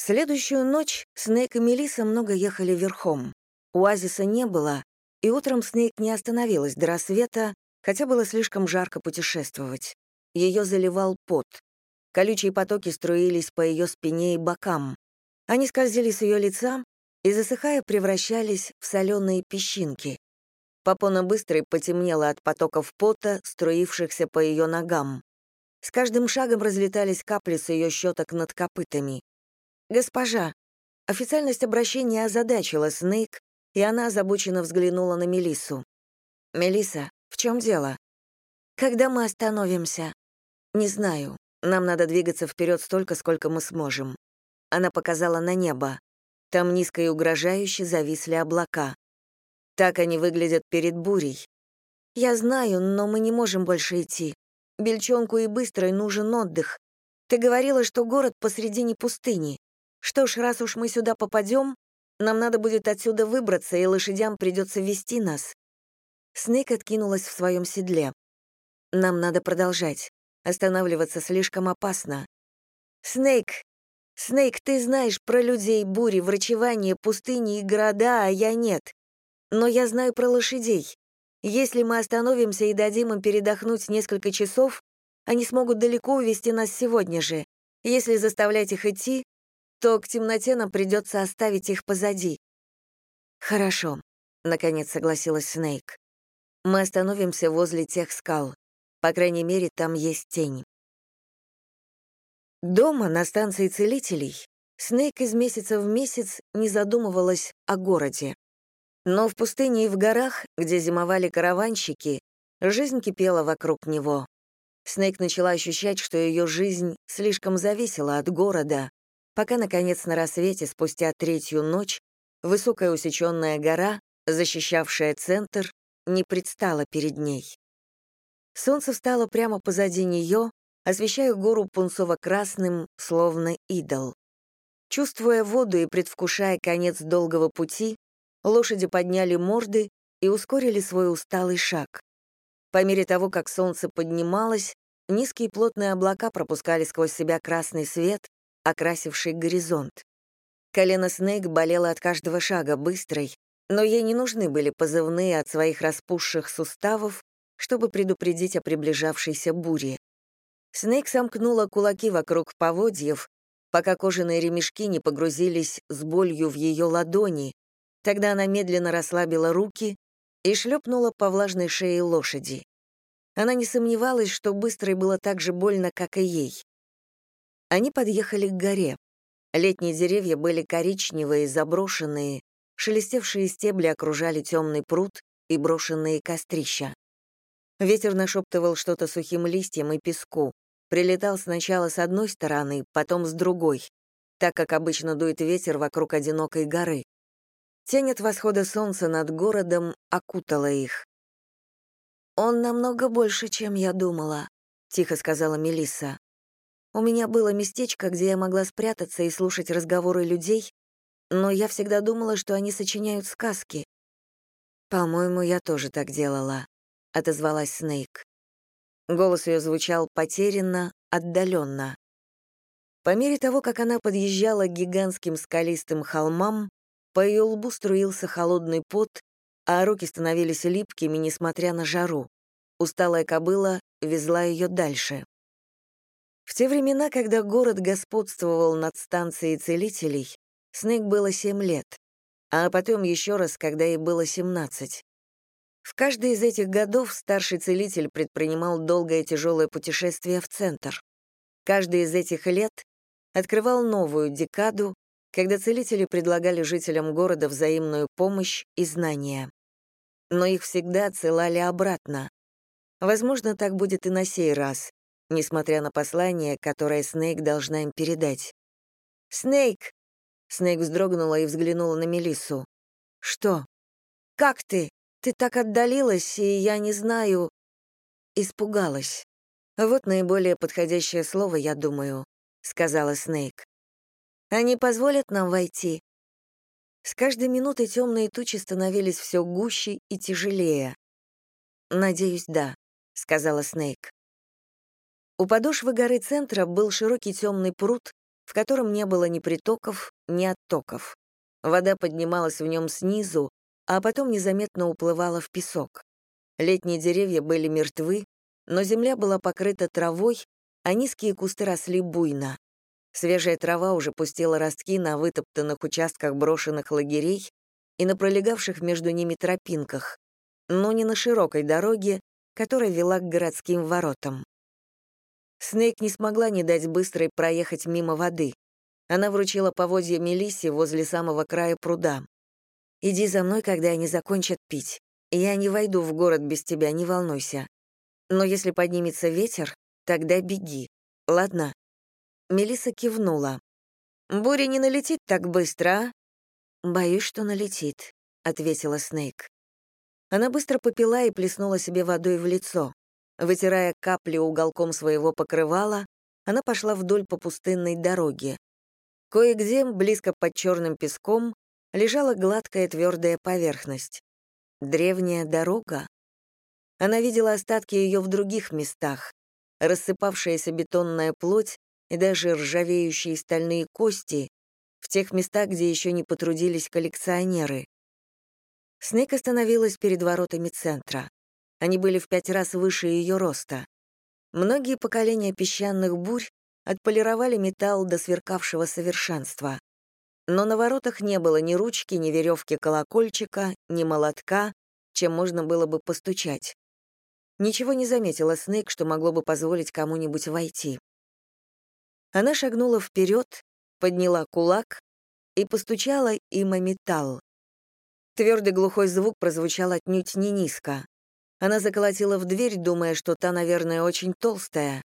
следующую ночь Снейк и Мелиса много ехали верхом. Оазиса не было, и утром Снейк не остановилась до рассвета, хотя было слишком жарко путешествовать. Ее заливал пот. Колючие потоки струились по ее спине и бокам. Они скользили с ее лица и, засыхая, превращались в соленые песчинки. Попона быстро потемнела от потоков пота, струившихся по ее ногам. С каждым шагом разлетались капли с ее щеток над копытами. «Госпожа!» Официальность обращения озадачила Снейк, и она озабоченно взглянула на Мелиссу. «Мелисса, в чем дело?» «Когда мы остановимся?» «Не знаю. Нам надо двигаться вперед столько, сколько мы сможем». Она показала на небо. Там низко и угрожающе зависли облака. Так они выглядят перед бурей. «Я знаю, но мы не можем больше идти. Бельчонку и Быстрой нужен отдых. Ты говорила, что город посредине пустыни. Что ж, раз уж мы сюда попадем, нам надо будет отсюда выбраться, и лошадям придется вести нас». Снейк откинулась в своем седле. «Нам надо продолжать. Останавливаться слишком опасно». «Снейк! Снейк, ты знаешь про людей, бури, врачевание, пустыни и города, а я нет. Но я знаю про лошадей. Если мы остановимся и дадим им передохнуть несколько часов, они смогут далеко увести нас сегодня же. Если заставлять их идти, то к темноте нам придется оставить их позади». «Хорошо», — наконец согласилась Снейк. «Мы остановимся возле тех скал. По крайней мере, там есть тень». Дома, на станции целителей, Снейк из месяца в месяц не задумывалась о городе. Но в пустыне и в горах, где зимовали караванщики, жизнь кипела вокруг него. Снейк начала ощущать, что ее жизнь слишком зависела от города, пока, наконец, на рассвете, спустя третью ночь, высокая усеченная гора, защищавшая центр, не предстала перед ней. Солнце встало прямо позади нее, освещая гору пунцово-красным, словно идол. Чувствуя воду и предвкушая конец долгого пути, лошади подняли морды и ускорили свой усталый шаг. По мере того, как солнце поднималось, низкие плотные облака пропускали сквозь себя красный свет, окрасивший горизонт. Колено Снейк болело от каждого шага быстрой, но ей не нужны были позывные от своих распухших суставов, чтобы предупредить о приближавшейся буре. Снейк сомкнула кулаки вокруг поводьев, пока кожаные ремешки не погрузились с болью в ее ладони, тогда она медленно расслабила руки и шлепнула по влажной шее лошади. Она не сомневалась, что быстрой было так же больно, как и ей. Они подъехали к горе. Летние деревья были коричневые, заброшенные, шелестевшие стебли окружали темный пруд и брошенные кострища. Ветер нашептывал что-то сухим листьям и песку, прилетал сначала с одной стороны, потом с другой, так как обычно дует ветер вокруг одинокой горы. Тень от восхода солнца над городом окутала их. «Он намного больше, чем я думала», — тихо сказала Мелисса. У меня было местечко, где я могла спрятаться и слушать разговоры людей, но я всегда думала, что они сочиняют сказки. «По-моему, я тоже так делала», — отозвалась Снейк. Голос ее звучал потерянно, отдаленно. По мере того, как она подъезжала к гигантским скалистым холмам, по ее лбу струился холодный пот, а руки становились липкими, несмотря на жару. Усталая кобыла везла ее дальше. В те времена, когда город господствовал над станцией целителей, Снег было семь лет, а потом еще раз, когда ей было семнадцать. В каждый из этих годов старший целитель предпринимал долгое тяжелое путешествие в центр. Каждый из этих лет открывал новую декаду, когда целители предлагали жителям города взаимную помощь и знания. Но их всегда отсылали обратно. Возможно, так будет и на сей раз, несмотря на послание, которое Снейк должна им передать. «Снейк!» Снейк вздрогнула и взглянула на Мелиссу. «Что? Как ты? Ты так отдалилась, и я не знаю...» Испугалась. «Вот наиболее подходящее слово, я думаю», — сказала Снейк. «Они позволят нам войти?» С каждой минутой темные тучи становились все гуще и тяжелее. «Надеюсь, да», — сказала Снейк. У подошвы горы центра был широкий темный пруд, в котором не было ни притоков, ни оттоков. Вода поднималась в нем снизу, а потом незаметно уплывала в песок. Летние деревья были мертвы, но земля была покрыта травой, а низкие кусты росли буйно. Свежая трава уже пустила ростки на вытоптанных участках брошенных лагерей и на пролегавших между ними тропинках, но не на широкой дороге, которая вела к городским воротам. Снейк не смогла не дать быстрой проехать мимо воды. Она вручила поводья Мелиссе возле самого края пруда. «Иди за мной, когда они закончат пить. Я не войду в город без тебя, не волнуйся. Но если поднимется ветер, тогда беги. Ладно?» Мелисса кивнула. «Буря не налетит так быстро, а?» «Боюсь, что налетит», — ответила Снейк. Она быстро попила и плеснула себе водой в лицо. Вытирая капли уголком своего покрывала, она пошла вдоль по пустынной дороге. Кое-где, близко под черным песком, лежала гладкая твердая поверхность. Древняя дорога. Она видела остатки ее в других местах. Рассыпавшаяся бетонная плоть и даже ржавеющие стальные кости в тех местах, где еще не потрудились коллекционеры. Снейк остановилась перед воротами центра. Они были в пять раз выше ее роста. Многие поколения песчаных бурь отполировали металл до сверкавшего совершенства. Но на воротах не было ни ручки, ни веревки колокольчика, ни молотка, чем можно было бы постучать. Ничего не заметила Снейк, что могло бы позволить кому-нибудь войти. Она шагнула вперед, подняла кулак и постучала им о металл. Твердый глухой звук прозвучал отнюдь не низко. Она заколотила в дверь, думая, что та, наверное, очень толстая.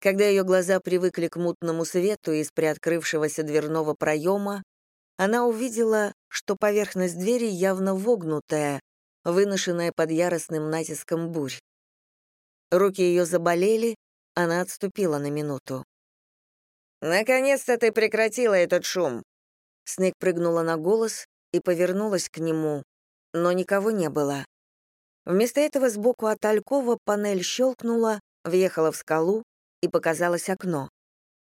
Когда ее глаза привыкли к мутному свету из приоткрывшегося дверного проема, она увидела, что поверхность двери явно вогнутая, выношенная под яростным натиском бурь. Руки ее заболели, она отступила на минуту. «Наконец-то ты прекратила этот шум!» Снег прыгнула на голос и повернулась к нему, но никого не было. Вместо этого сбоку от Алькова панель щелкнула, въехала в скалу и показалось окно.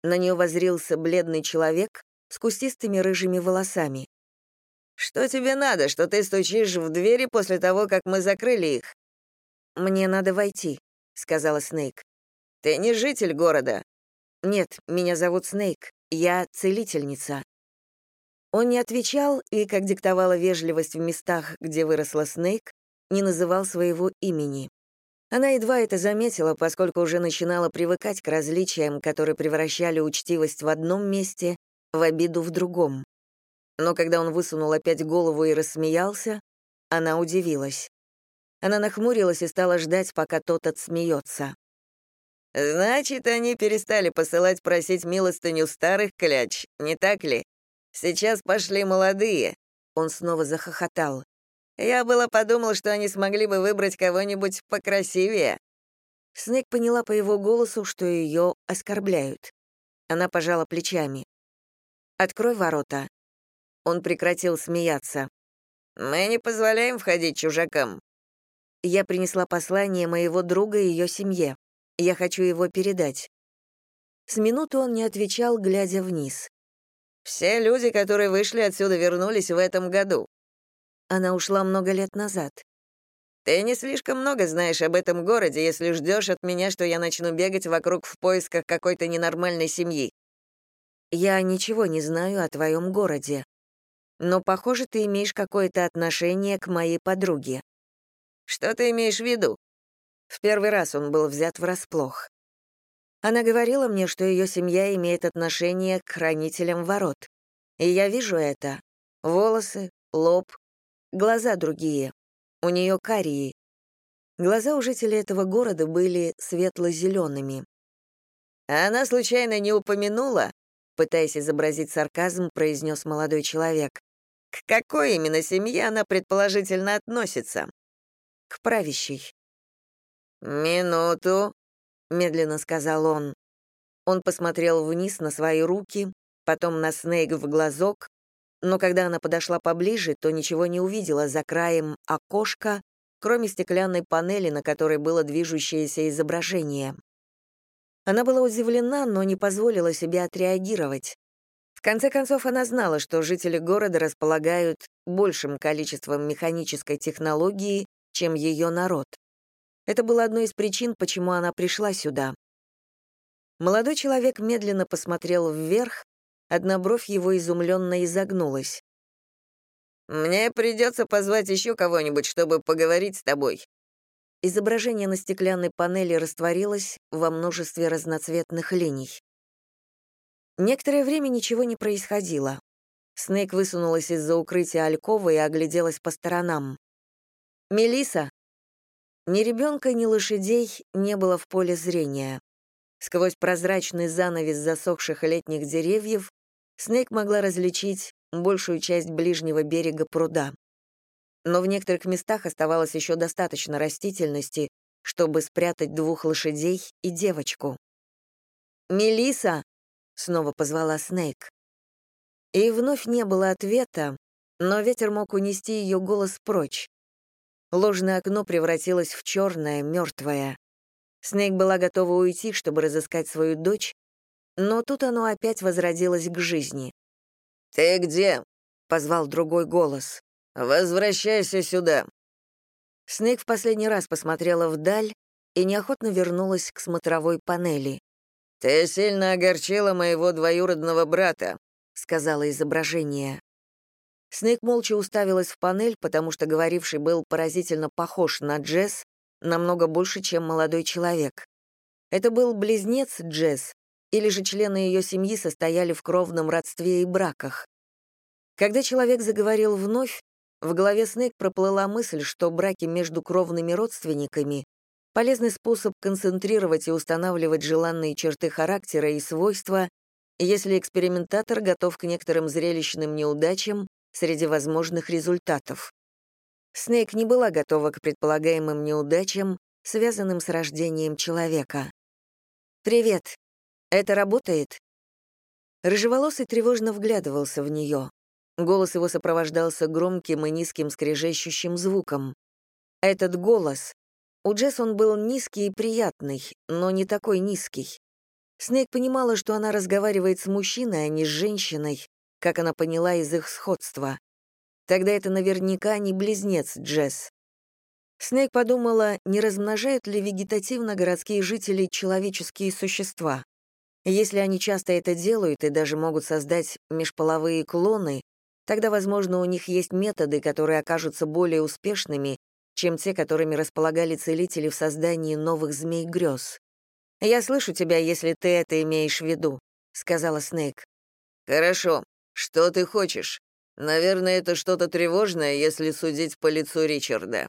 На нее возрился бледный человек с кустистыми рыжими волосами. «Что тебе надо, что ты стучишь в двери после того, как мы закрыли их?» «Мне надо войти», — сказала Снейк. «Ты не житель города?» «Нет, меня зовут Снейк. Я целительница». Он не отвечал и, как диктовала вежливость в местах, где выросла Снейк, не называл своего имени. Она едва это заметила, поскольку уже начинала привыкать к различиям, которые превращали учтивость в одном месте в обиду в другом. Но когда он высунул опять голову и рассмеялся, она удивилась. Она нахмурилась и стала ждать, пока тот отсмеется. «Значит, они перестали посылать просить милостыню старых кляч, не так ли? Сейчас пошли молодые». Он снова захохотал. Я было подумал, что они смогли бы выбрать кого-нибудь покрасивее». Снег поняла по его голосу, что ее оскорбляют. Она пожала плечами. «Открой ворота». Он прекратил смеяться. «Мы не позволяем входить чужакам». Я принесла послание моего друга и ее семье. Я хочу его передать. С минуты он не отвечал, глядя вниз. «Все люди, которые вышли отсюда, вернулись в этом году. Она ушла много лет назад. Ты не слишком много знаешь об этом городе, если ждешь от меня, что я начну бегать вокруг в поисках какой-то ненормальной семьи. Я ничего не знаю о твоем городе. Но, похоже, ты имеешь какое-то отношение к моей подруге. Что ты имеешь в виду? В первый раз он был взят врасплох. Она говорила мне, что ее семья имеет отношение к хранителям ворот. И я вижу это. Волосы, лоб, Глаза другие. У нее карие. Глаза у жителей этого города были светло-зелеными. «Она случайно не упомянула?» Пытаясь изобразить сарказм, произнес молодой человек. «К какой именно семье она предположительно относится?» «К правящей». «Минуту», — медленно сказал он. Он посмотрел вниз на свои руки, потом на Снейк в глазок, но когда она подошла поближе, то ничего не увидела за краем окошка, кроме стеклянной панели, на которой было движущееся изображение. Она была удивлена, но не позволила себе отреагировать. В конце концов, она знала, что жители города располагают большим количеством механической технологии, чем ее народ. Это было одной из причин, почему она пришла сюда. Молодой человек медленно посмотрел вверх, одна бровь его изумленно изогнулась. «Мне придется позвать еще кого-нибудь, чтобы поговорить с тобой». Изображение на стеклянной панели растворилось во множестве разноцветных линий. Некоторое время ничего не происходило. Снейк высунулась из-за укрытия Алькова и огляделась по сторонам. Мелиса. Ни ребенка, ни лошадей не было в поле зрения. Сквозь прозрачный занавес засохших летних деревьев Снейк могла различить большую часть ближнего берега пруда. Но в некоторых местах оставалось еще достаточно растительности, чтобы спрятать двух лошадей и девочку. Мелиса, снова позвала Снейк. И вновь не было ответа, но ветер мог унести ее голос прочь. Ложное окно превратилось в черное, мертвое. Снейк была готова уйти, чтобы разыскать свою дочь, но тут оно опять возродилось к жизни. «Ты где?» — позвал другой голос. «Возвращайся сюда». Снейк в последний раз посмотрела вдаль и неохотно вернулась к смотровой панели. «Ты сильно огорчила моего двоюродного брата», — сказала изображение. Снейк молча уставилась в панель, потому что говоривший был поразительно похож на Джесс, намного больше, чем молодой человек. Это был близнец Джесс, или же члены ее семьи состояли в кровном родстве и браках. Когда человек заговорил вновь, в голове Снейк проплыла мысль, что браки между кровными родственниками полезный способ концентрировать и устанавливать желанные черты характера и свойства, если экспериментатор готов к некоторым зрелищным неудачам среди возможных результатов. Снейк не была готова к предполагаемым неудачам, связанным с рождением человека. «Привет. Это работает?» Рыжеволосый тревожно вглядывался в нее. Голос его сопровождался громким и низким скрежещущим звуком. Этот голос у Джесс он был низкий и приятный, но не такой низкий. Снейк понимала, что она разговаривает с мужчиной, а не с женщиной, как она поняла из их сходства. Тогда это наверняка не близнец Джесс. Снейк подумала, не размножают ли вегетативно городские жители человеческие существа. Если они часто это делают и даже могут создать межполовые клоны, тогда, возможно, у них есть методы, которые окажутся более успешными, чем те, которыми располагали целители в создании новых змей-грез. «Я слышу тебя, если ты это имеешь в виду», — сказала Снейк. «Хорошо. Что ты хочешь? Наверное, это что-то тревожное, если судить по лицу Ричарда».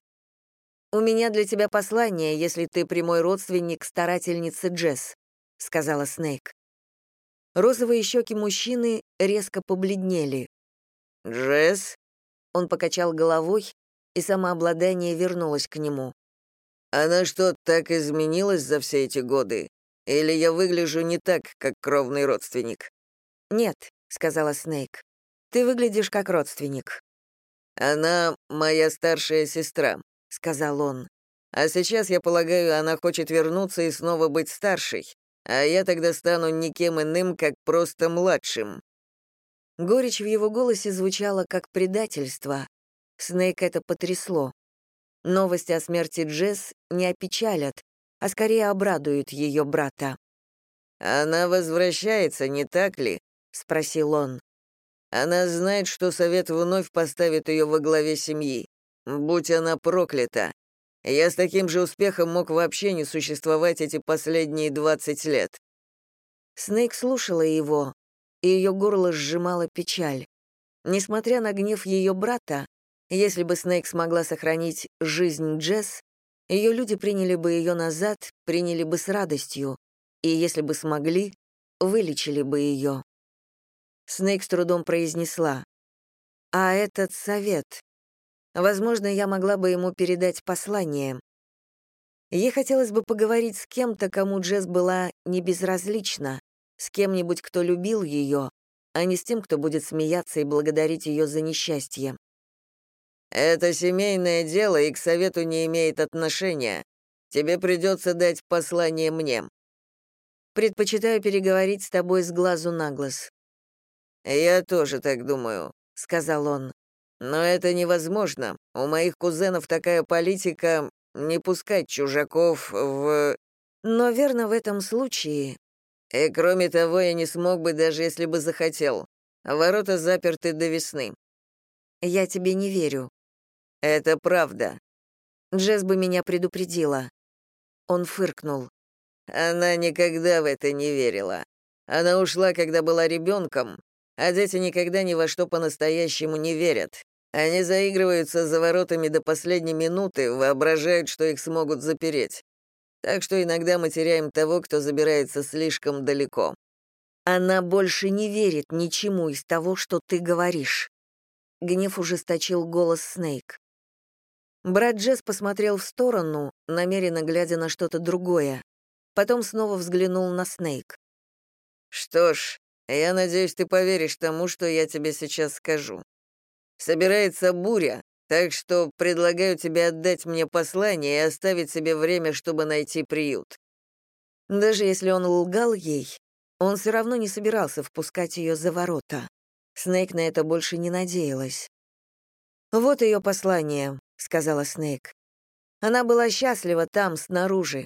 «У меня для тебя послание, если ты прямой родственник старательницы Джесс», — сказала Снейк. Розовые щеки мужчины резко побледнели. «Джесс?» Он покачал головой, и самообладание вернулось к нему. «Она что, так изменилась за все эти годы? Или я выгляжу не так, как кровный родственник?» «Нет», — сказала Снейк. «Ты выглядишь как родственник». «Она моя старшая сестра», — сказал он. «А сейчас, я полагаю, она хочет вернуться и снова быть старшей, а я тогда стану никем иным, как просто младшим». Горечь в его голосе звучала как предательство, Снейк это потрясло. Новости о смерти Джесс не опечалят, а скорее обрадуют ее брата. «Она возвращается, не так ли?» — спросил он. «Она знает, что совет вновь поставит ее во главе семьи. Будь она проклята. Я с таким же успехом мог вообще не существовать эти последние двадцать лет». Снейк слушала его, и ее горло сжимала печаль. Несмотря на гнев ее брата, если бы Снейк смогла сохранить жизнь Джесс, ее люди приняли бы ее назад, приняли бы с радостью, и если бы смогли, вылечили бы ее. Снейк с трудом произнесла. «А этот совет? Возможно, я могла бы ему передать послание. Ей хотелось бы поговорить с кем-то, кому Джесс была не безразлична, с кем-нибудь, кто любил ее, а не с тем, кто будет смеяться и благодарить ее за несчастье. Это семейное дело и к совету не имеет отношения. Тебе придется дать послание мне». Предпочитаю переговорить с тобой с глазу на глаз». «Я тоже так думаю», — сказал он. «Но это невозможно. У моих кузенов такая политика — не пускать чужаков в...» «Но верно в этом случае...» «И кроме того, я не смог бы, даже если бы захотел. Ворота заперты до весны». «Я тебе не верю». «Это правда». Джесс бы меня предупредила. Он фыркнул. Она никогда в это не верила. Она ушла, когда была ребенком, а дети никогда ни во что по-настоящему не верят. Они заигрываются за воротами до последней минуты, воображают, что их смогут запереть. Так что иногда мы теряем того, кто забирается слишком далеко. Она больше не верит ничему из того, что ты говоришь. Гнев ужесточил голос Снейк. Брат Джесс посмотрел в сторону, намеренно глядя на что-то другое. Потом снова взглянул на Снейк. «Что ж, я надеюсь, ты поверишь тому, что я тебе сейчас скажу. Собирается буря, так что предлагаю тебе отдать мне послание и оставить себе время, чтобы найти приют». Даже если он лгал ей, он все равно не собирался впускать ее за ворота. Снейк на это больше не надеялась. «Вот ее послание», — сказала Снейк. Она была счастлива там, снаружи.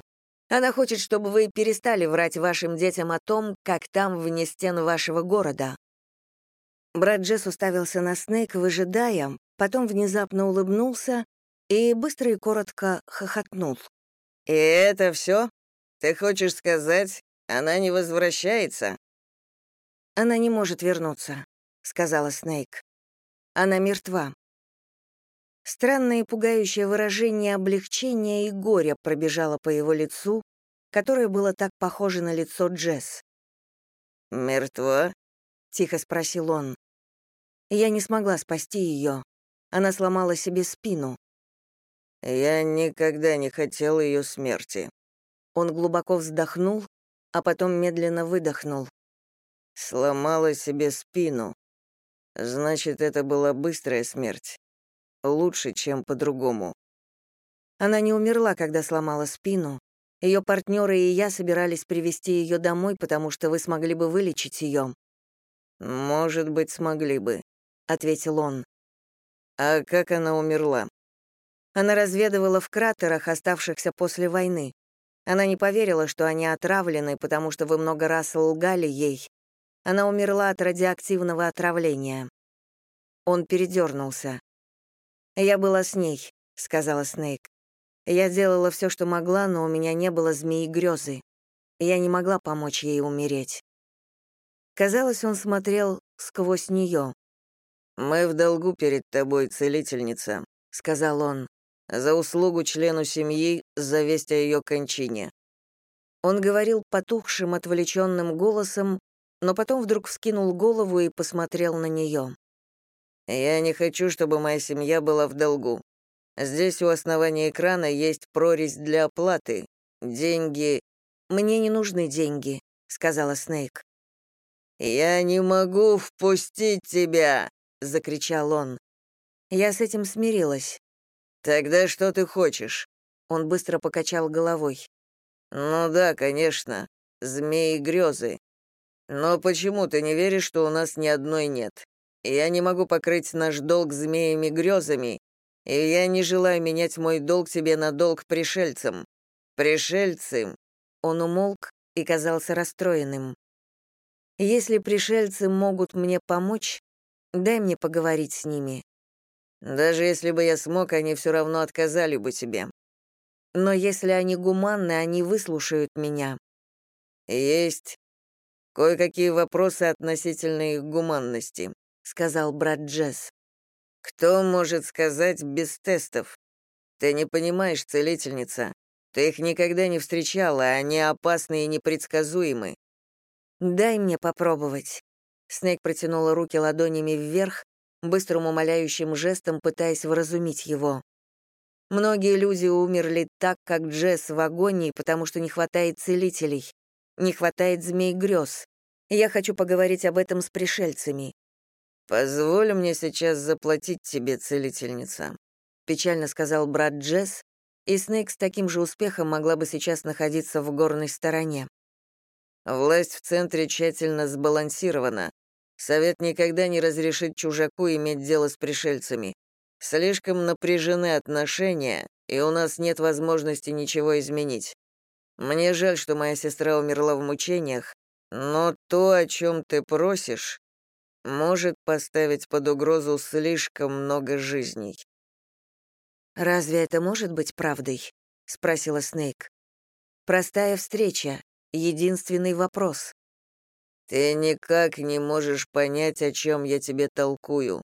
Она хочет, чтобы вы перестали врать вашим детям о том, как там вне стен вашего города». Брат Джесс уставился на Снейк, выжидая, потом внезапно улыбнулся и быстро и коротко хохотнул. «И это все? Ты хочешь сказать, она не возвращается?» «Она не может вернуться», — сказала Снейк. «Она мертва». Странное и пугающее выражение облегчения и горя пробежало по его лицу, которое было так похоже на лицо Джесс. «Мертва?» — тихо спросил он. Я не смогла спасти ее. Она сломала себе спину. «Я никогда не хотел ее смерти». Он глубоко вздохнул, а потом медленно выдохнул. «Сломала себе спину. Значит, это была быстрая смерть. Лучше, чем по-другому. Она не умерла, когда сломала спину. Ее партнеры и я собирались привести ее домой, потому что вы смогли бы вылечить ее. «Может быть, смогли бы», — ответил он. «А как она умерла?» Она разведывала в кратерах, оставшихся после войны. Она не поверила, что они отравлены, потому что вы много раз лгали ей. Она умерла от радиоактивного отравления. Он передернулся. «Я была с ней», — сказала Снейк. «Я делала все, что могла, но у меня не было змеи грезы. Я не могла помочь ей умереть». Казалось, он смотрел сквозь нее. «Мы в долгу перед тобой, целительница», — сказал он, «за услугу члену семьи, за весть о ее кончине». Он говорил потухшим, отвлеченным голосом, но потом вдруг вскинул голову и посмотрел на нее. Я не хочу, чтобы моя семья была в долгу. Здесь у основания экрана есть прорезь для оплаты. Деньги... Мне не нужны деньги, сказала Снейк. Я не могу впустить тебя, закричал он. Я с этим смирилась. Тогда что ты хочешь? Он быстро покачал головой. Ну да, конечно. Змеи грезы. Но почему ты не веришь, что у нас ни одной нет? Я не могу покрыть наш долг змеями-грезами, и я не желаю менять мой долг тебе на долг пришельцам. Пришельцы...» Он умолк и казался расстроенным. «Если пришельцы могут мне помочь, дай мне поговорить с ними». «Даже если бы я смог, они все равно отказали бы тебе». «Но если они гуманны, они выслушают меня». «Есть кое-какие вопросы относительно их гуманности. — сказал брат Джесс. «Кто может сказать без тестов? Ты не понимаешь, целительница. Ты их никогда не встречала, они опасны и непредсказуемы». «Дай мне попробовать». Снейк протянула руки ладонями вверх, быстрым умоляющим жестом пытаясь вразумить его. Многие люди умерли так, как Джесс в агонии, потому что не хватает целителей, не хватает змей грез. Я хочу поговорить об этом с пришельцами. «Позволь мне сейчас заплатить тебе, целительница», — печально сказал брат Джесс, и Снейк с таким же успехом могла бы сейчас находиться в горной стороне. Власть в центре тщательно сбалансирована. Совет никогда не разрешит чужаку иметь дело с пришельцами. Слишком напряжены отношения, и у нас нет возможности ничего изменить. Мне жаль, что моя сестра умерла в мучениях, но то, о чем ты просишь, может поставить под угрозу слишком много жизней. «Разве это может быть правдой?» — спросила Снейк. «Простая встреча, единственный вопрос». «Ты никак не можешь понять, о чем я тебе толкую.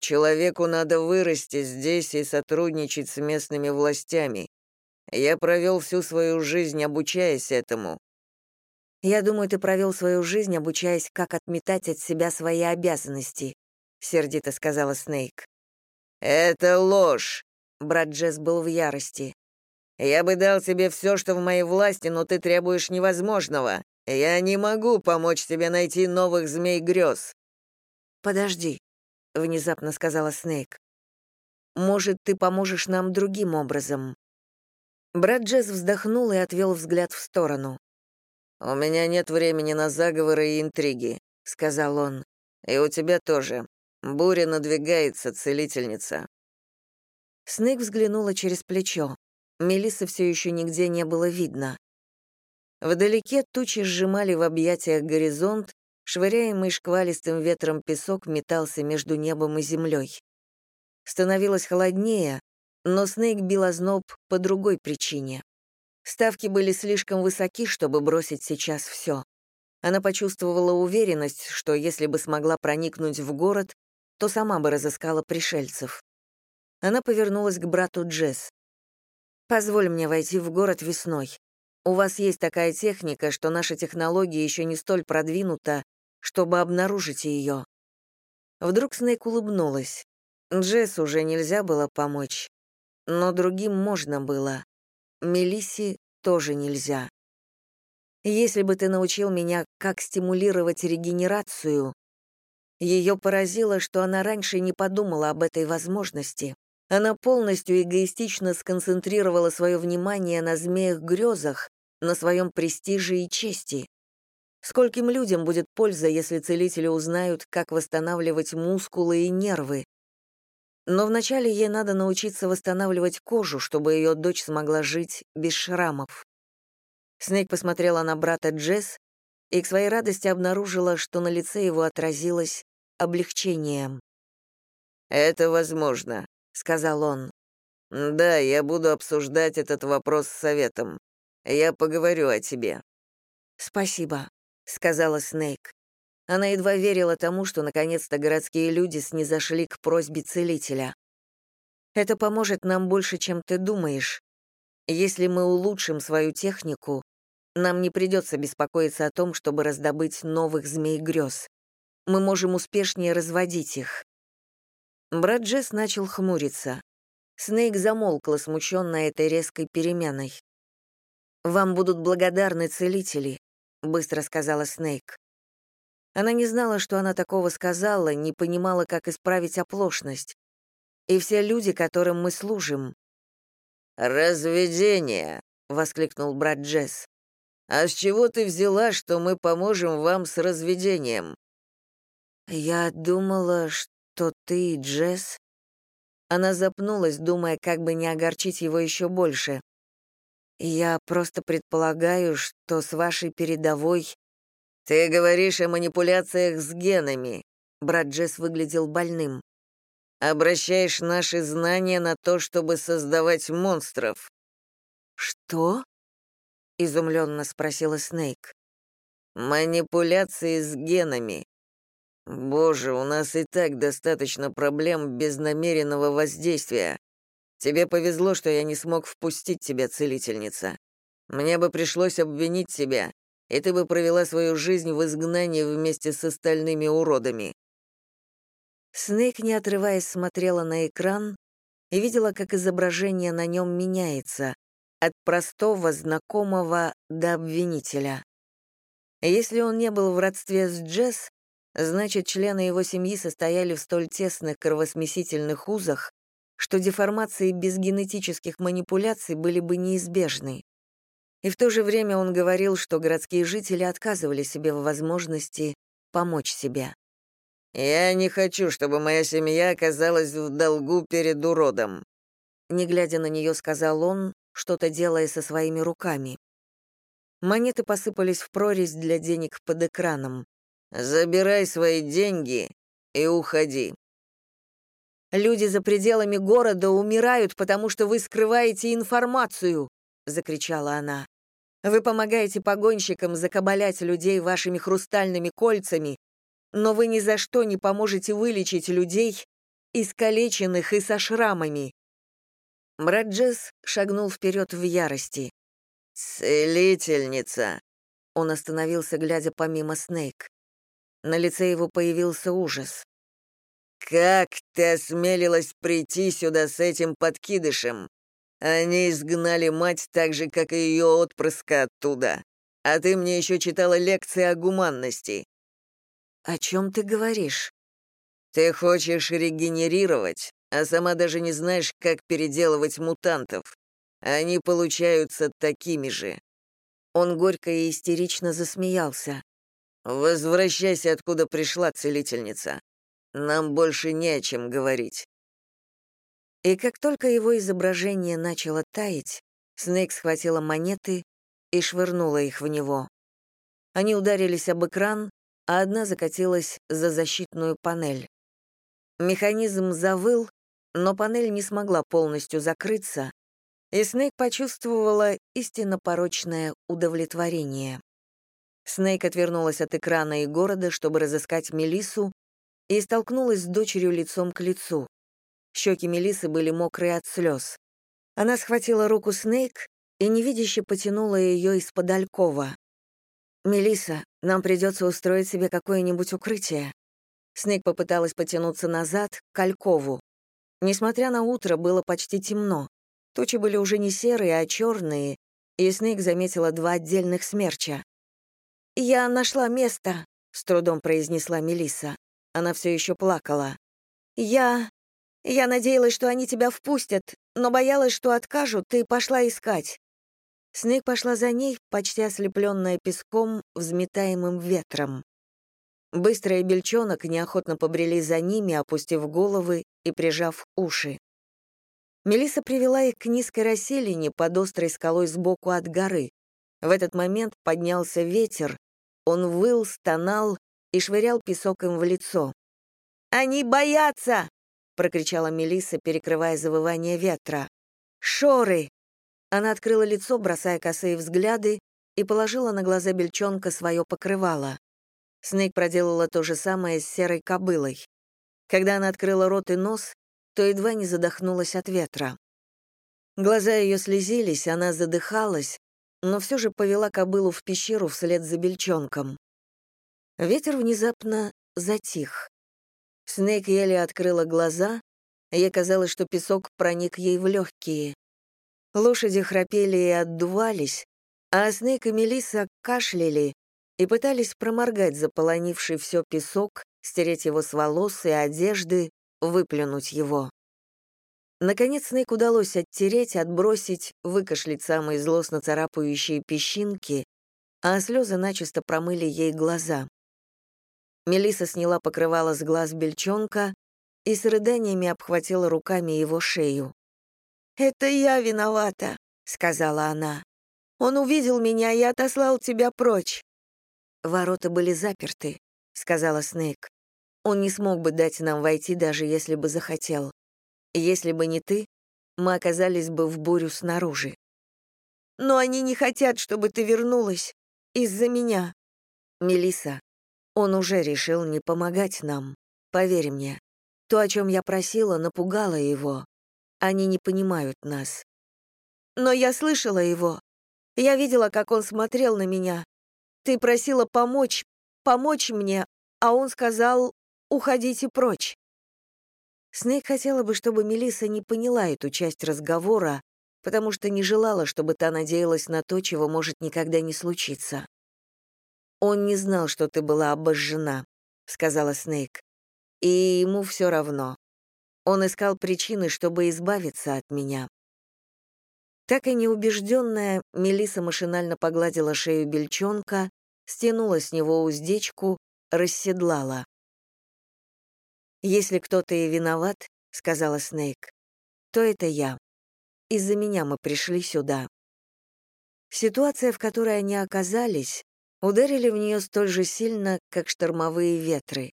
Человеку надо вырасти здесь и сотрудничать с местными властями. Я провел всю свою жизнь, обучаясь этому. Я думаю, ты провел свою жизнь, обучаясь, как отметать от себя свои обязанности, сердито сказала Снейк. Это ложь. Брат Джесс был в ярости. Я бы дал тебе все, что в моей власти, но ты требуешь невозможного. Я не могу помочь тебе найти новых змей грез. Подожди, — внезапно сказала Снейк. «Может, ты поможешь нам другим образом?» Брат Джесс вздохнул и отвел взгляд в сторону. «У меня нет времени на заговоры и интриги», — сказал он. «И у тебя тоже. Буря надвигается, целительница». Снейк взглянула через плечо. Мелиссы все еще нигде не было видно. Вдалеке тучи сжимали в объятиях горизонт, Швыряемый шквалистым ветром песок метался между небом и землей. Становилось холоднее, но Снейк бил озноб по другой причине. Ставки были слишком высоки, чтобы бросить сейчас все. Она почувствовала уверенность, что если бы смогла проникнуть в город, то сама бы разыскала пришельцев. Она повернулась к брату Джесс. «Позволь мне войти в город весной. У вас есть такая техника, что наша технология еще не столь продвинута, чтобы обнаружить ее. Вдруг Снейк улыбнулась. Джесс уже нельзя было помочь. Но другим можно было. Мелисси тоже нельзя. Если бы ты научил меня, как стимулировать регенерацию, ее поразило, что она раньше не подумала об этой возможности. Она полностью эгоистично сконцентрировала свое внимание на змеях-грезах, на своем престиже и чести. Скольким людям будет польза, если целители узнают, как восстанавливать мускулы и нервы? Но вначале ей надо научиться восстанавливать кожу, чтобы ее дочь смогла жить без шрамов. Снейк посмотрела на брата Джесс и к своей радости обнаружила, что на лице его отразилось облегчением. «Это возможно», — сказал он. «Да, я буду обсуждать этот вопрос с советом. Я поговорю о тебе». «Спасибо», — сказала Снейк. Она едва верила тому, что наконец-то городские люди снизошли к просьбе целителя. «Это поможет нам больше, чем ты думаешь. Если мы улучшим свою технику, нам не придется беспокоиться о том, чтобы раздобыть новых змей грез. Мы можем успешнее разводить их». Брат Джесс начал хмуриться. Снейк замолкла, смущенная этой резкой переменой. «Вам будут благодарны целители. — быстро сказала Снейк. Она не знала, что она такого сказала, не понимала, как исправить оплошность. И все люди, которым мы служим. «Разведение!» — воскликнул брат Джесс. «А с чего ты взяла, что мы поможем вам с разведением?» «Я думала, что ты, Джесс...» Она запнулась, думая, как бы не огорчить его еще больше. Я просто предполагаю, что с вашей передовой... Ты говоришь о манипуляциях с генами. Брат Джесс выглядел больным. Обращаешь наши знания на то, чтобы создавать монстров. Что? Изумленно спросила Снейк. Манипуляции с генами. Боже, у нас и так достаточно проблем без намеренного воздействия. Тебе повезло, что я не смог впустить тебя, целительница. Мне бы пришлось обвинить тебя, и ты бы провела свою жизнь в изгнании вместе с остальными уродами». Снейк, не отрываясь, смотрела на экран и видела, как изображение на нем меняется, от простого, знакомого до обвинителя. Если он не был в родстве с Джесс, значит, члены его семьи состояли в столь тесных кровосмесительных узах, что деформации без генетических манипуляций были бы неизбежны. И в то же время он говорил, что городские жители отказывали себе в возможности помочь себе. «Я не хочу, чтобы моя семья оказалась в долгу перед уродом», не глядя на нее, сказал он, что-то делая со своими руками. Монеты посыпались в прорезь для денег под экраном. «Забирай свои деньги и уходи». «Люди за пределами города умирают, потому что вы скрываете информацию», — закричала она. «Вы помогаете погонщикам закабалять людей вашими хрустальными кольцами, но вы ни за что не поможете вылечить людей, искалеченных и со шрамами». Браджес шагнул вперед в ярости. «Целительница!» Он остановился, глядя помимо Снейк. На лице его появился ужас. «Как ты осмелилась прийти сюда с этим подкидышем? Они изгнали мать так же, как и ее отпрыска оттуда. А ты мне еще читала лекции о гуманности». «О чем ты говоришь?» «Ты хочешь регенерировать, а сама даже не знаешь, как переделывать мутантов. Они получаются такими же». Он горько и истерично засмеялся. «Возвращайся, откуда пришла целительница. Нам больше не о чем говорить». И как только его изображение начало таять, Снейк схватила монеты и швырнула их в него. Они ударились об экран, а одна закатилась за защитную панель. Механизм завыл, но панель не смогла полностью закрыться, и Снейк почувствовала истинно порочное удовлетворение. Снейк отвернулась от экрана и города, чтобы разыскать Мелису, и столкнулась с дочерью лицом к лицу. Щеки Мелисы были мокрые от слез. Она схватила руку Снейк и невидяще потянула ее из-под алькова. Мелиса, нам придется устроить себе какое-нибудь укрытие». Снейк попыталась потянуться назад, к Алькову. Несмотря на утро, было почти темно. Тучи были уже не серые, а черные, и Снейк заметила два отдельных смерча. «Я нашла место», — с трудом произнесла Мелиса. Она все еще плакала. «Я... я надеялась, что они тебя впустят, но боялась, что откажут, и пошла искать». Снейк пошла за ней, почти ослепленная песком, взметаемым ветром. Быстро и бельчонок неохотно побрели за ними, опустив головы и прижав уши. Мелиса привела их к низкой расселине под острой скалой сбоку от горы. В этот момент поднялся ветер, он выл, стонал и швырял песок им в лицо. «Они боятся!» — прокричала Мелиса, перекрывая завывание ветра. «Шоры!» Она открыла лицо, бросая косые взгляды, и положила на глаза бельчонка свое покрывало. Снейк проделала то же самое с серой кобылой. Когда она открыла рот и нос, то едва не задохнулась от ветра. Глаза ее слезились, она задыхалась, но все же повела кобылу в пещеру вслед за бельчонком. Ветер внезапно затих. Снейк еле открыла глаза, ей казалось, что песок проник ей в легкие. Лошади храпели и отдувались, а Снейк и Мелисса кашляли и пытались проморгать заполонивший все песок, стереть его с волос и одежды, выплюнуть его. Наконец Снейк удалось оттереть, отбросить, выкашлять самые злостно царапающие песчинки, а слезы начисто промыли ей глаза. Мелиса сняла покрывало с глаз бельчонка и с рыданиями обхватила руками его шею. «Это я виновата», — сказала она. «Он увидел меня и отослал тебя прочь». «Ворота были заперты», — сказала Снейк. «Он не смог бы дать нам войти, даже если бы захотел. Если бы не ты, мы оказались бы в бурю снаружи. Но они не хотят, чтобы ты вернулась. Из-за меня. Мелиса, он уже решил не помогать нам. Поверь мне. То, о чем я просила, напугало его. Они не понимают нас. Но я слышала его. Я видела, как он смотрел на меня. Ты просила помочь, помочь мне, а он сказал «уходите прочь». Снейк хотела бы, чтобы Мелиса не поняла эту часть разговора, потому что не желала, чтобы та надеялась на то, чего может никогда не случиться. «Он не знал, что ты была обожжена», — сказала Снейк. «И ему все равно. Он искал причины, чтобы избавиться от меня». Так и неубежденная, Мелиса машинально погладила шею бельчонка, стянула с него уздечку, расседлала. «Если кто-то и виноват, — сказала Снейк, — то это я. Из-за меня мы пришли сюда». Ситуация, в которой они оказались, ударили в нее столь же сильно, как штормовые ветры.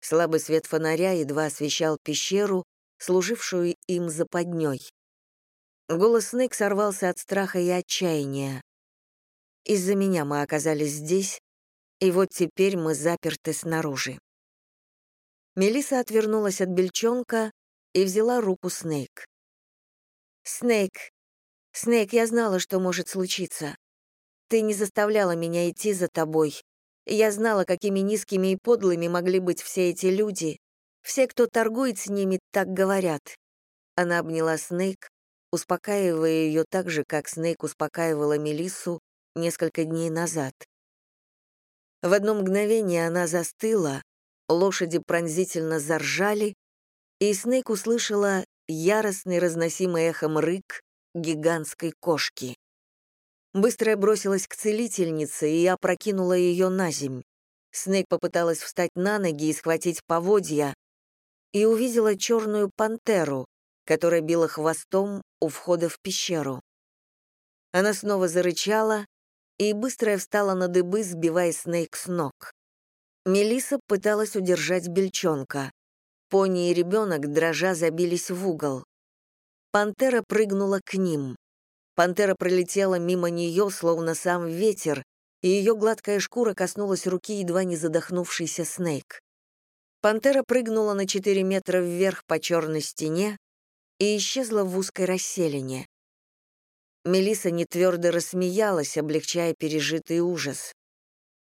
Слабый свет фонаря едва освещал пещеру, служившую им западней. Голос Снейк сорвался от страха и отчаяния. Из-за меня мы оказались здесь, и вот теперь мы заперты снаружи. Мелиса отвернулась от бельчонка и взяла руку Снейк. «Снейк, Снейк, я знала, что может случиться. Ты не заставляла меня идти за тобой. Я знала, какими низкими и подлыми могли быть все эти люди. Все, кто торгует с ними, так говорят». Она обняла Снейк, успокаивая ее так же, как Снейк успокаивала Мелиссу несколько дней назад. В одно мгновение она застыла, лошади пронзительно заржали, и Снейк услышала яростный разносимый эхом рык гигантской кошки. Быстрая бросилась к целительнице и опрокинула ее на земь. Снейк попыталась встать на ноги и схватить поводья, и увидела черную пантеру, которая била хвостом у входа в пещеру. Она снова зарычала, и быстро встала на дыбы, сбивая Снейк с ног. Мелиса пыталась удержать бельчонка. Пони и ребенок, дрожа, забились в угол. Пантера прыгнула к ним. Пантера пролетела мимо нее, словно сам ветер, и ее гладкая шкура коснулась руки едва не задохнувшейся Снейк. Пантера прыгнула на 4 метра вверх по черной стене, и исчезла в узкой расселине. Мелиса нетвердо рассмеялась, облегчая пережитый ужас.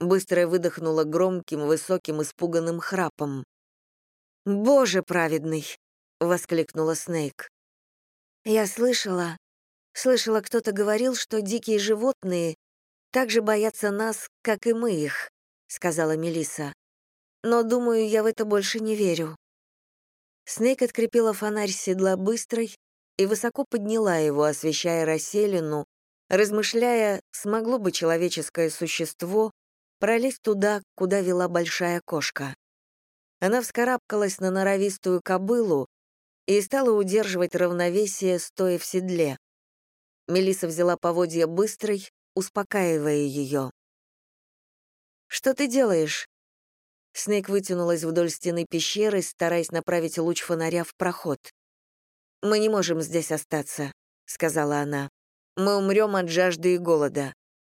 Быстро выдохнула громким, высоким, испуганным храпом. «Боже праведный!» — воскликнула Снейк. «Я слышала, слышала, кто-то говорил, что дикие животные так же боятся нас, как и мы их», — сказала Мелиса. «Но, думаю, я в это больше не верю». Снейк открепила фонарь седла быстрой и высоко подняла его, освещая расселину, размышляя, смогло бы человеческое существо пролезть туда, куда вела большая кошка. Она вскарабкалась на норовистую кобылу и стала удерживать равновесие, стоя в седле. Мелиса взяла поводья быстрой, успокаивая ее. «Что ты делаешь?» Снейк вытянулась вдоль стены пещеры, стараясь направить луч фонаря в проход. «Мы не можем здесь остаться», — сказала она. «Мы умрем от жажды и голода.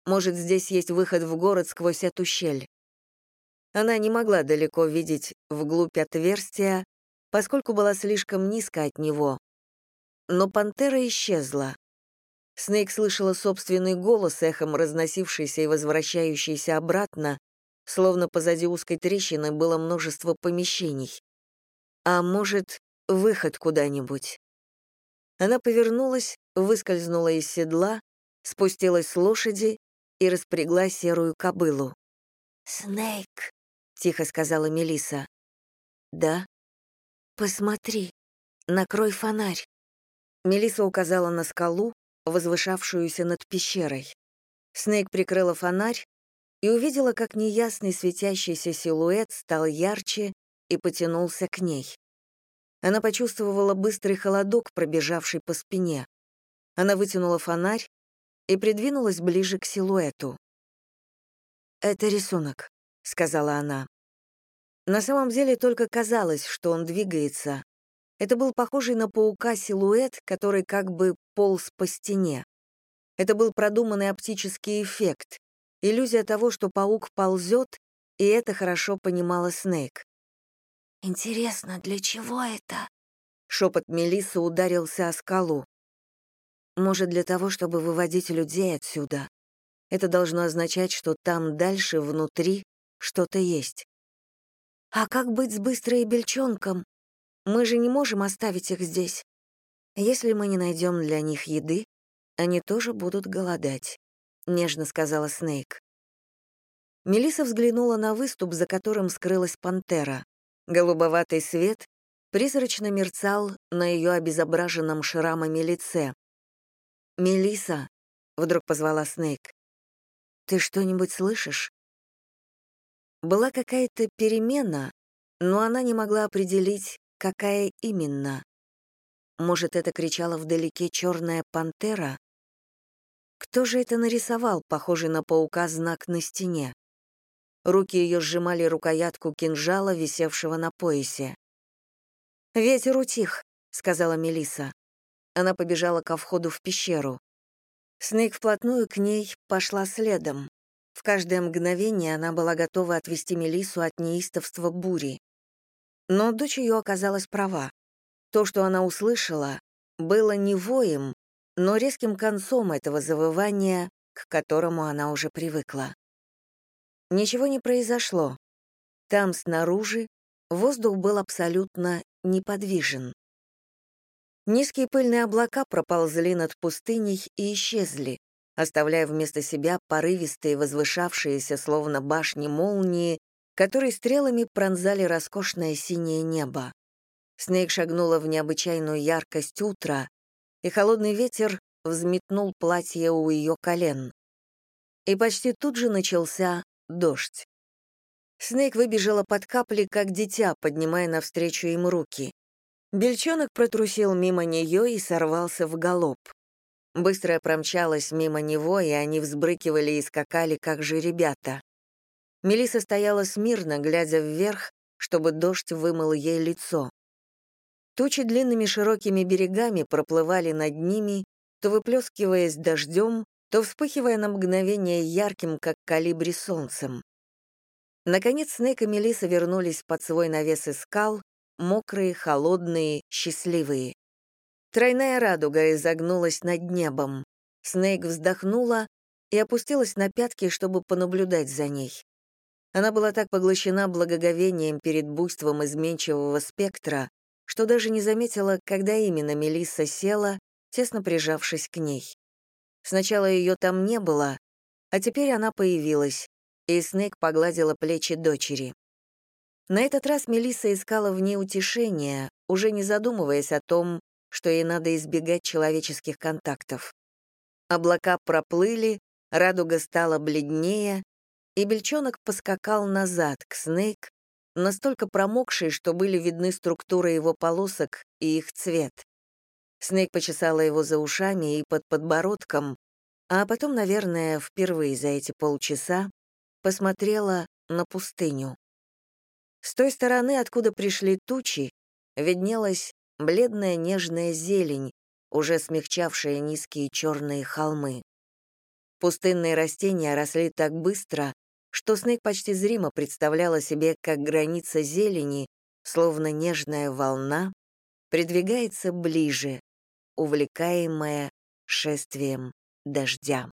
Может, здесь есть выход в город сквозь эту щель». Она не могла далеко видеть вглубь отверстия, поскольку была слишком низко от него. Но пантера исчезла. Снейк слышала собственный голос, эхом разносившийся и возвращающийся обратно, словно позади узкой трещины было множество помещений. А может, выход куда-нибудь. Она повернулась, выскользнула из седла, спустилась с лошади и распрягла серую кобылу. «Снейк», — тихо сказала Мелиса. «Да». «Посмотри, накрой фонарь». Мелиса указала на скалу, возвышавшуюся над пещерой. Снейк прикрыла фонарь, и увидела, как неясный светящийся силуэт стал ярче и потянулся к ней. Она почувствовала быстрый холодок, пробежавший по спине. Она вытянула фонарь и придвинулась ближе к силуэту. «Это рисунок», — сказала она. На самом деле только казалось, что он двигается. Это был похожий на паука силуэт, который как бы полз по стене. Это был продуманный оптический эффект, иллюзия того, что паук ползет, и это хорошо понимала Снейк. «Интересно, для чего это?» Шепот Мелиссы ударился о скалу. «Может, для того, чтобы выводить людей отсюда. Это должно означать, что там дальше, внутри, что-то есть. А как быть с Быстрой Бельчонком? Мы же не можем оставить их здесь. Если мы не найдем для них еды, они тоже будут голодать нежно сказала Снейк. Мелиса взглянула на выступ, за которым скрылась пантера. Голубоватый свет призрачно мерцал на ее обезображенном шрамами лице. Мелиса, вдруг позвала Снейк. Ты что-нибудь слышишь? Была какая-то перемена, но она не могла определить, какая именно. Может, это кричала вдалеке черная пантера? Кто же это нарисовал, похожий на паука, знак на стене? Руки ее сжимали рукоятку кинжала, висевшего на поясе. «Ветер утих», — сказала Мелиса. Она побежала ко входу в пещеру. Снейк вплотную к ней пошла следом. В каждое мгновение она была готова отвести Мелису от неистовства бури. Но дочь ее оказалась права. То, что она услышала, было не воем, но резким концом этого завывания, к которому она уже привыкла. Ничего не произошло. Там, снаружи, воздух был абсолютно неподвижен. Низкие пыльные облака проползли над пустыней и исчезли, оставляя вместо себя порывистые, возвышавшиеся, словно башни молнии, которые стрелами пронзали роскошное синее небо. Снейк шагнула в необычайную яркость утра, и холодный ветер взметнул платье у ее колен. И почти тут же начался дождь. Снейк выбежала под капли, как дитя, поднимая навстречу им руки. Бельчонок протрусил мимо нее и сорвался в галоп. Быстрая промчалась мимо него, и они взбрыкивали и скакали, как же ребята. Мелиса стояла смирно, глядя вверх, чтобы дождь вымыл ей лицо. Тучи длинными широкими берегами проплывали над ними, то выплескиваясь дождем, то вспыхивая на мгновение ярким, как калибри солнцем. Наконец Снейк и Мелиса вернулись под свой навес из скал, мокрые, холодные, счастливые. Тройная радуга изогнулась над небом. Снейк вздохнула и опустилась на пятки, чтобы понаблюдать за ней. Она была так поглощена благоговением перед буйством изменчивого спектра, что даже не заметила, когда именно Мелисса села, тесно прижавшись к ней. Сначала ее там не было, а теперь она появилась, и Снейк погладила плечи дочери. На этот раз Мелисса искала в ней утешения, уже не задумываясь о том, что ей надо избегать человеческих контактов. Облака проплыли, радуга стала бледнее, и бельчонок поскакал назад, к Снейк, настолько промокший, что были видны структуры его полосок и их цвет. Снейк почесала его за ушами и под подбородком, а потом, наверное, впервые за эти полчаса посмотрела на пустыню. С той стороны, откуда пришли тучи, виднелась бледная нежная зелень, уже смягчавшая низкие черные холмы. Пустынные растения росли так быстро, что Снейк почти зримо представляла себе, как граница зелени, словно нежная волна, придвигается ближе, увлекаемая шествием дождя.